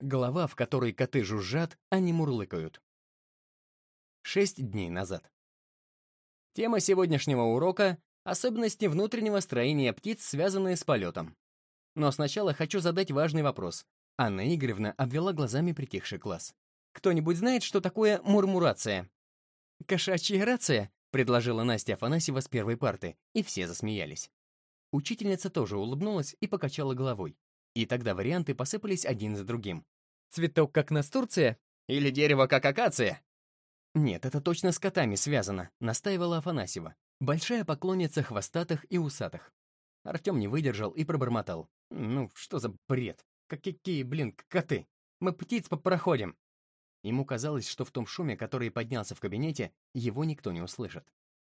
Глава, в которой коты жужжат, а не мурлыкают. Шесть дней назад. Тема сегодняшнего урока — особенности внутреннего строения птиц, связанные с полетом. Но сначала хочу задать важный вопрос. Анна Игоревна обвела глазами притихший класс. Кто-нибудь знает, что такое мурмурация? «Кошачья рация», — предложила Настя Афанасьева с первой парты, и все засмеялись. Учительница тоже улыбнулась и покачала головой. И тогда варианты посыпались один за другим. «Цветок как настурция?» «Или дерево как акация?» «Нет, это точно с котами связано», — настаивала Афанасьева. Большая поклонница хвостатых и усатых. Артем не выдержал и пробормотал. «Ну, что за бред? Какие, блин, коты? Мы птиц проходим!» Ему казалось, что в том шуме, который поднялся в кабинете, его никто не услышит.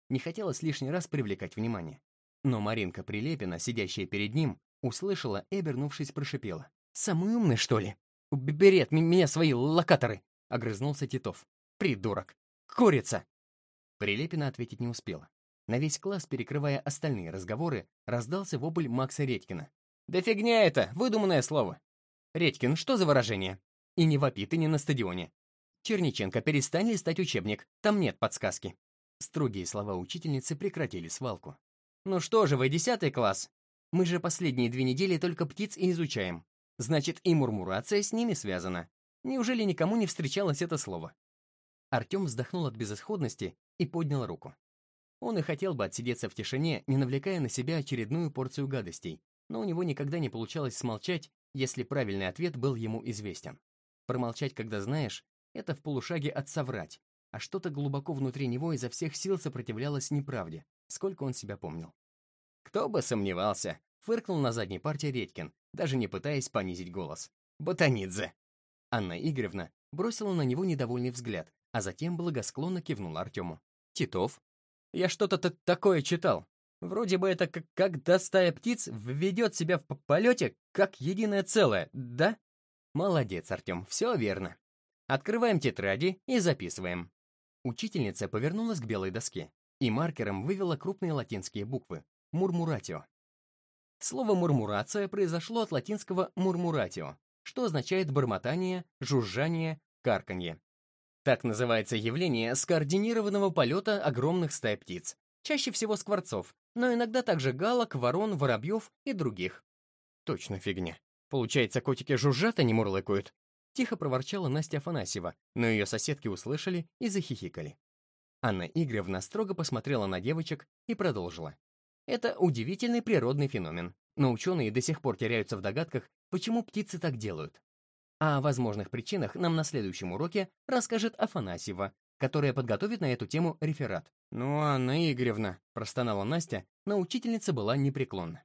Не хотелось лишний раз привлекать внимание. Но Маринка Прилепина, сидящая перед ним, услышала и, обернувшись, прошипела. «Самый умный, что ли? Бери от меня свои локаторы!» — огрызнулся Титов. «Придурок! Курица!» Прилепина ответить не успела. На весь класс, перекрывая остальные разговоры, раздался вопль Макса Редькина. «Да фигня это! Выдуманное слово!» «Редькин, что за выражение?» «И не вопи ты не на стадионе!» «Черниченко, перестань листать учебник, там нет подсказки!» Строгие слова учительницы прекратили свалку. «Ну что же вы, десятый класс? Мы же последние две недели только птиц и изучаем. Значит, и мурмурация с ними связана. Неужели никому не встречалось это слово?» Артем вздохнул от безысходности и поднял руку. Он и хотел бы отсидеться в тишине, не навлекая на себя очередную порцию гадостей, но у него никогда не получалось смолчать, если правильный ответ был ему известен. Промолчать, когда знаешь, это в полушаге от соврать, а что-то глубоко внутри него изо всех сил сопротивлялось неправде, сколько он себя помнил. «Кто бы сомневался!» — фыркнул на задней партии Редькин, даже не пытаясь понизить голос. «Ботанидзе!» Анна Игоревна бросила на него недовольный взгляд, а затем благосклонно кивнула Артему. «Титов?» «Я что-то такое читал. Вроде бы это как когда стая птиц введет себя в полете как единое целое, да? Молодец, Артем, все верно. Открываем тетради и записываем. Учительница повернулась к белой доске и маркером вывела крупные латинские буквы «мурмуратио». Слово «мурмурация» произошло от латинского «мурмуратио», что означает бормотание, жужжание, карканье. Так называется явление скоординированного полета огромных стай птиц, чаще всего скворцов, но иногда также галок, ворон, воробьев и других. Точно фигня. Получается, котики жужжат, а не мурлыкают. Тихо проворчала Настя Афанасьева, но ее соседки услышали и захихикали. Анна Игоревна строго посмотрела на девочек и продолжила. Это удивительный природный феномен, но ученые до сих пор теряются в догадках, почему птицы так делают. А о возможных причинах нам на следующем уроке расскажет Афанасьева, которая подготовит на эту тему реферат. «Ну, Анна Игоревна», — простонала Настя, но учительница была непреклонна.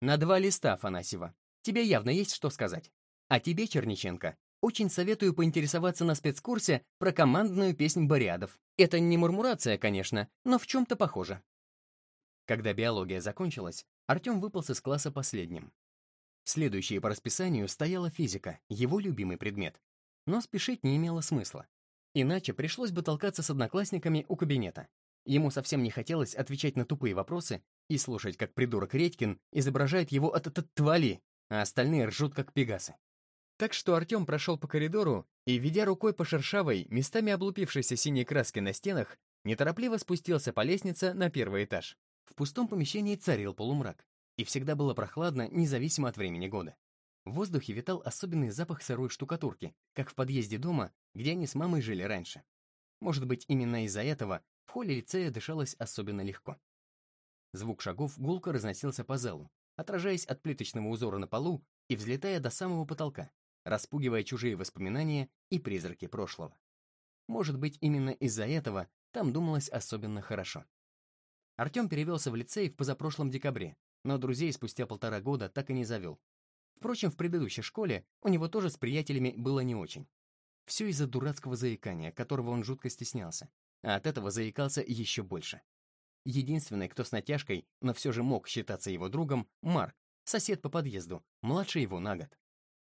«На два листа, Афанасьева. Тебе явно есть что сказать. А тебе, Черниченко, очень советую поинтересоваться на спецкурсе про командную песнь бариадов. Это не мурмурация, конечно, но в чем-то похоже». Когда биология закончилась, Артем выполз из класса последним. Следующей по расписанию стояла физика, его любимый предмет. Но спешить не имело смысла. Иначе пришлось бы толкаться с одноклассниками у кабинета. Ему совсем не хотелось отвечать на тупые вопросы и слушать, как придурок Редькин изображает его от твали, а остальные ржут, как пегасы. Так что Артем прошел по коридору и, ведя рукой по шершавой, местами облупившейся синей краске на стенах, неторопливо спустился по лестнице на первый этаж. В пустом помещении царил полумрак и всегда было прохладно, независимо от времени года. В воздухе витал особенный запах сырой штукатурки, как в подъезде дома, где они с мамой жили раньше. Может быть, именно из-за этого в холле лицея дышалось особенно легко. Звук шагов гулко разносился по залу, отражаясь от плиточного узора на полу и взлетая до самого потолка, распугивая чужие воспоминания и призраки прошлого. Может быть, именно из-за этого там думалось особенно хорошо. Артем перевелся в лицей в позапрошлом декабре, но друзей спустя полтора года так и не завел. Впрочем, в предыдущей школе у него тоже с приятелями было не очень. Все из-за дурацкого заикания, которого он жутко стеснялся, а от этого заикался еще больше. Единственный, кто с натяжкой, но все же мог считаться его другом, Марк, сосед по подъезду, младше его на год.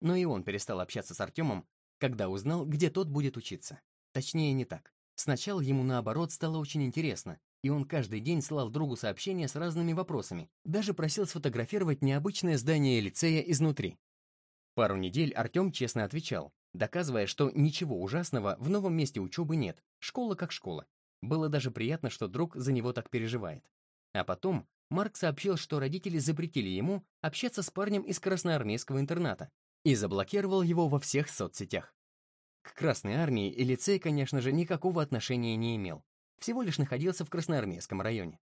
Но и он перестал общаться с Артемом, когда узнал, где тот будет учиться. Точнее, не так. Сначала ему, наоборот, стало очень интересно, и он каждый день слал другу сообщения с разными вопросами, даже просил сфотографировать необычное здание лицея изнутри. Пару недель Артем честно отвечал, доказывая, что ничего ужасного в новом месте учебы нет, школа как школа. Было даже приятно, что друг за него так переживает. А потом Марк сообщил, что родители запретили ему общаться с парнем из красноармейского интерната и заблокировал его во всех соцсетях. К Красной армии и лицей, конечно же, никакого отношения не имел. Всего лишь находился в Красноармейском районе.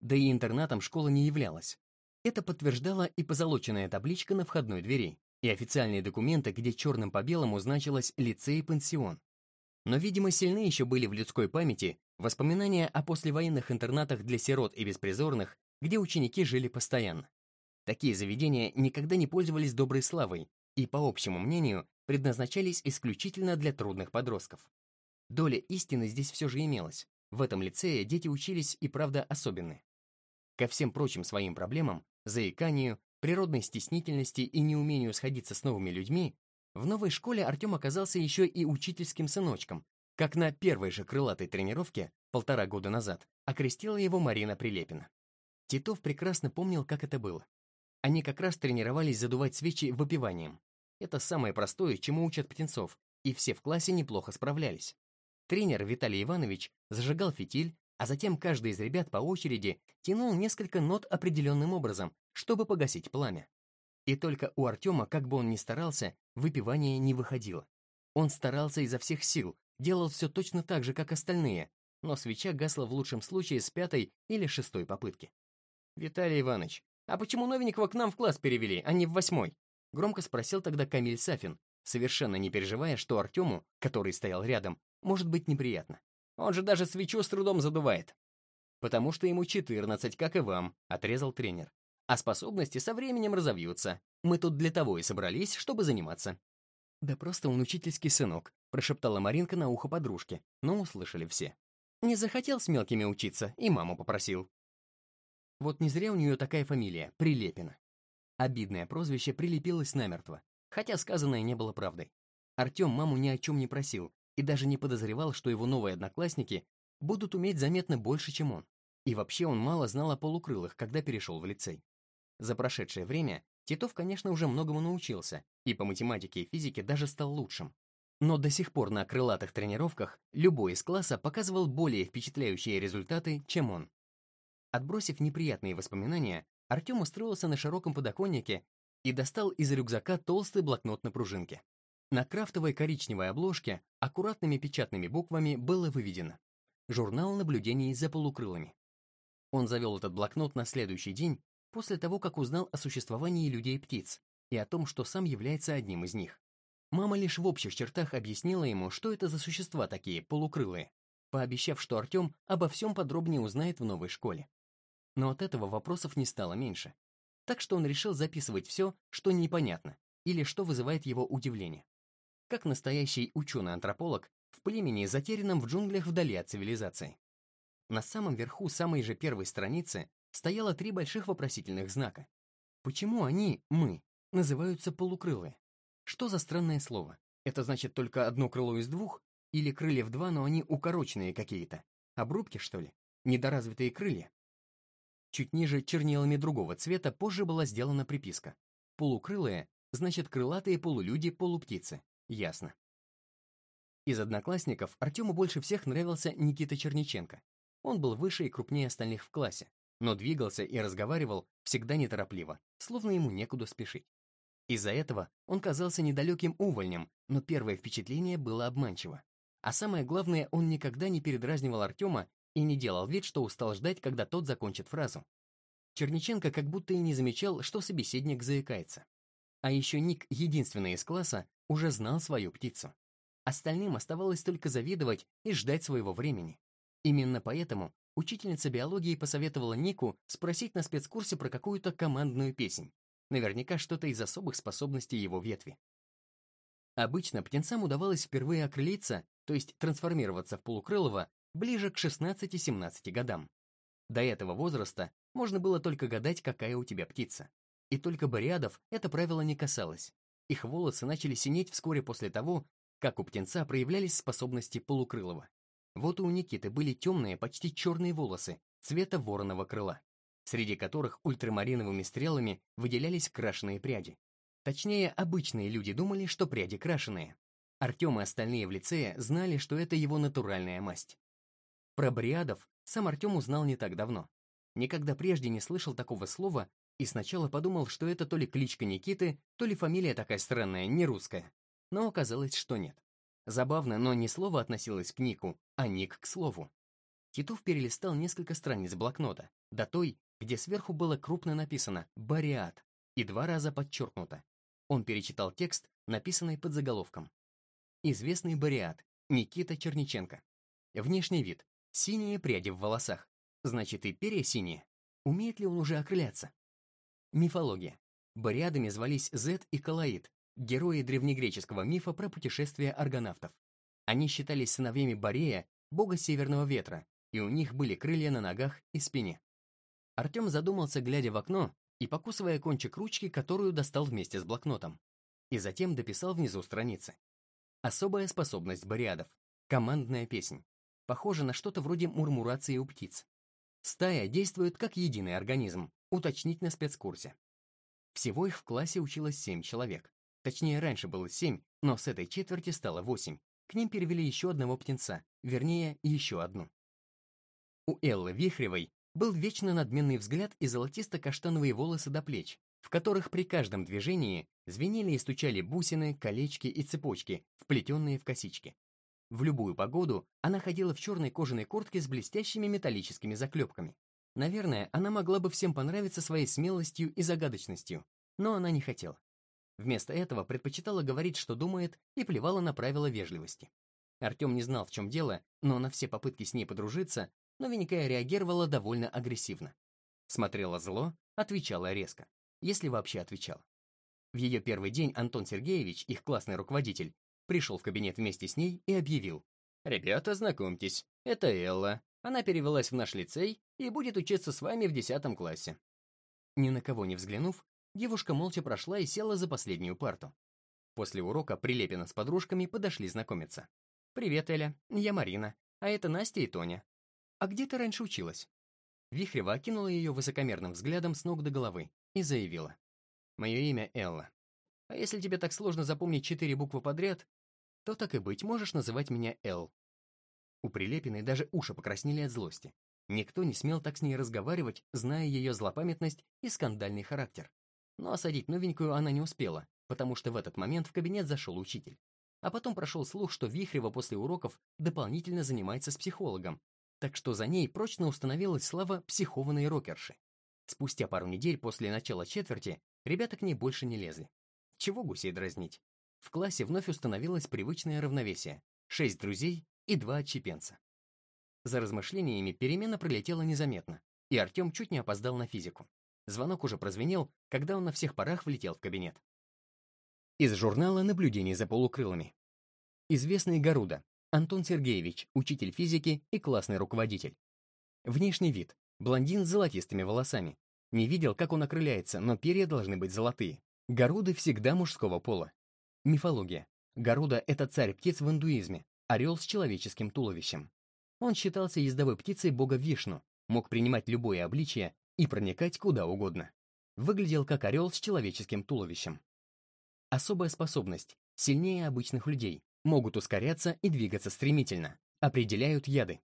Да и интернатом школа не являлась. Это подтверждала и позолоченная табличка на входной двери, и официальные документы, где черным по белому значилось «лицей-пансион». Но, видимо, сильны еще были в людской памяти воспоминания о послевоенных интернатах для сирот и беспризорных, где ученики жили постоянно. Такие заведения никогда не пользовались доброй славой и, по общему мнению, предназначались исключительно для трудных подростков. Доля истины здесь все же имелась. В этом лицее дети учились и правда особенные. Ко всем прочим своим проблемам, заиканию, природной стеснительности и неумению сходиться с новыми людьми, в новой школе Артем оказался еще и учительским сыночком, как на первой же крылатой тренировке полтора года назад окрестила его Марина Прилепина. Титов прекрасно помнил, как это было. Они как раз тренировались задувать свечи выпиванием. Это самое простое, чему учат птенцов, и все в классе неплохо справлялись. Тренер Виталий Иванович зажигал фитиль, а затем каждый из ребят по очереди тянул несколько нот определенным образом, чтобы погасить пламя. И только у Артема, как бы он ни старался, выпивание не выходило. Он старался изо всех сил, делал все точно так же, как остальные, но свеча гасла в лучшем случае с пятой или шестой попытки. «Виталий Иванович, а почему новенького к нам в класс перевели, а не в восьмой?» Громко спросил тогда Камиль Сафин, совершенно не переживая, что Артему, который стоял рядом, может быть неприятно. Он же даже свечу с трудом задувает. «Потому что ему 14, как и вам», — отрезал тренер. «А способности со временем разовьются. Мы тут для того и собрались, чтобы заниматься». «Да просто он учительский сынок», — прошептала Маринка на ухо подружке, но услышали все. «Не захотел с мелкими учиться, и маму попросил». Вот не зря у нее такая фамилия — Прилепина. Обидное прозвище прилепилось намертво, хотя сказанное не было правдой. Артем маму ни о чем не просил, и даже не подозревал, что его новые одноклассники будут уметь заметно больше, чем он. И вообще он мало знал о полукрылых, когда перешел в лицей. За прошедшее время Титов, конечно, уже многому научился, и по математике и физике даже стал лучшим. Но до сих пор на крылатых тренировках любой из класса показывал более впечатляющие результаты, чем он. Отбросив неприятные воспоминания, Артем устроился на широком подоконнике и достал из рюкзака толстый блокнот на пружинке. На крафтовой коричневой обложке аккуратными печатными буквами было выведено «Журнал наблюдений за полукрылыми». Он завел этот блокнот на следующий день после того, как узнал о существовании людей-птиц и о том, что сам является одним из них. Мама лишь в общих чертах объяснила ему, что это за существа такие, полукрылые, пообещав, что Артем обо всем подробнее узнает в новой школе. Но от этого вопросов не стало меньше. Так что он решил записывать все, что непонятно, или что вызывает его удивление как настоящий ученый-антрополог в племени, затерянном в джунглях вдали от цивилизации. На самом верху самой же первой страницы стояло три больших вопросительных знака. Почему они, мы, называются полукрылые? Что за странное слово? Это значит только одно крыло из двух? Или крылья в два, но они укороченные какие-то? Обрубки, что ли? Недоразвитые крылья? Чуть ниже чернилами другого цвета позже была сделана приписка. Полукрылые значит крылатые полулюди-полуптицы. Ясно. Из одноклассников Артему больше всех нравился Никита Черниченко. Он был выше и крупнее остальных в классе, но двигался и разговаривал всегда неторопливо, словно ему некуда спешить. Из-за этого он казался недалеким увольнем, но первое впечатление было обманчиво. А самое главное, он никогда не передразнивал Артема и не делал вид, что устал ждать, когда тот закончит фразу. Черниченко как будто и не замечал, что собеседник заикается. А еще Ник, единственный из класса, уже знал свою птицу. Остальным оставалось только завидовать и ждать своего времени. Именно поэтому учительница биологии посоветовала Нику спросить на спецкурсе про какую-то командную песнь. Наверняка что-то из особых способностей его ветви. Обычно птенцам удавалось впервые окрылиться, то есть трансформироваться в полукрылого, ближе к 16-17 годам. До этого возраста можно было только гадать, какая у тебя птица. И только бариадов это правило не касалось. Их волосы начали синеть вскоре после того, как у птенца проявлялись способности полукрылого. Вот и у Никиты были темные, почти черные волосы, цвета вороного крыла, среди которых ультрамариновыми стрелами выделялись крашеные пряди. Точнее, обычные люди думали, что пряди крашеные. Артем и остальные в лицее знали, что это его натуральная масть. Про бриадов сам Артем узнал не так давно. Никогда прежде не слышал такого слова и сначала подумал, что это то ли кличка Никиты, то ли фамилия такая странная, не русская. Но оказалось, что нет. Забавно, но не слово относилось к Нику, а Ник к слову. Титов перелистал несколько страниц блокнота, до той, где сверху было крупно написано «Бариат» и два раза подчеркнуто. Он перечитал текст, написанный под заголовком. Известный бариат Никита Черниченко. Внешний вид. Синие пряди в волосах. Значит, и перья синие. Умеет ли он уже окрыляться? Мифология. Бариадами звались Зет и Калаид, герои древнегреческого мифа про путешествия аргонавтов. Они считались сыновьями Борея, бога северного ветра, и у них были крылья на ногах и спине. Артем задумался, глядя в окно и покусывая кончик ручки, которую достал вместе с блокнотом. И затем дописал внизу страницы. Особая способность бариадов. Командная песнь. Похоже на что-то вроде мурмурации у птиц. Стая действует как единый организм, уточнить на спецкурсе. Всего их в классе училось семь человек. Точнее, раньше было семь, но с этой четверти стало восемь. К ним перевели еще одного птенца, вернее, еще одну. У Эллы Вихревой был вечно надменный взгляд и золотисто-каштановые волосы до плеч, в которых при каждом движении звенели и стучали бусины, колечки и цепочки, вплетенные в косички. В любую погоду она ходила в черной кожаной куртке с блестящими металлическими заклепками. Наверное, она могла бы всем понравиться своей смелостью и загадочностью, но она не хотела. Вместо этого предпочитала говорить, что думает, и плевала на правила вежливости. Артем не знал, в чем дело, но на все попытки с ней подружиться, новенькая реагировала довольно агрессивно. Смотрела зло, отвечала резко, если вообще отвечала. В ее первый день Антон Сергеевич, их классный руководитель, пришел в кабинет вместе с ней и объявил. «Ребята, знакомьтесь, это Элла. Она перевелась в наш лицей и будет учиться с вами в 10 классе». Ни на кого не взглянув, Девушка молча прошла и села за последнюю парту. После урока Прилепина с подружками подошли знакомиться. «Привет, Эля, я Марина, а это Настя и Тоня. А где ты раньше училась?» Вихрева окинула ее высокомерным взглядом с ног до головы и заявила. «Мое имя Элла. А если тебе так сложно запомнить четыре буквы подряд, то так и быть, можешь называть меня Эл». У Прилепиной даже уши покраснели от злости. Никто не смел так с ней разговаривать, зная ее злопамятность и скандальный характер. Но осадить новенькую она не успела, потому что в этот момент в кабинет зашел учитель. А потом прошел слух, что Вихрева после уроков дополнительно занимается с психологом, так что за ней прочно установилась слава психованной рокерши. Спустя пару недель после начала четверти ребята к ней больше не лезли. Чего гусей дразнить? В классе вновь установилось привычное равновесие. Шесть друзей и два отчепенца. За размышлениями перемена пролетела незаметно, и Артем чуть не опоздал на физику. Звонок уже прозвенел, когда он на всех парах влетел в кабинет. Из журнала «Наблюдение за полукрылами». Известный Гаруда, Антон Сергеевич, учитель физики и классный руководитель. Внешний вид. Блондин с золотистыми волосами. Не видел, как он окрыляется, но перья должны быть золотые. Гаруды всегда мужского пола. Мифология. Гаруда — это царь птиц в индуизме, орел с человеческим туловищем. Он считался ездовой птицей бога Вишну, мог принимать любое обличие и проникать куда угодно. Выглядел как орел с человеческим туловищем. Особая способность, сильнее обычных людей, могут ускоряться и двигаться стремительно, определяют яды,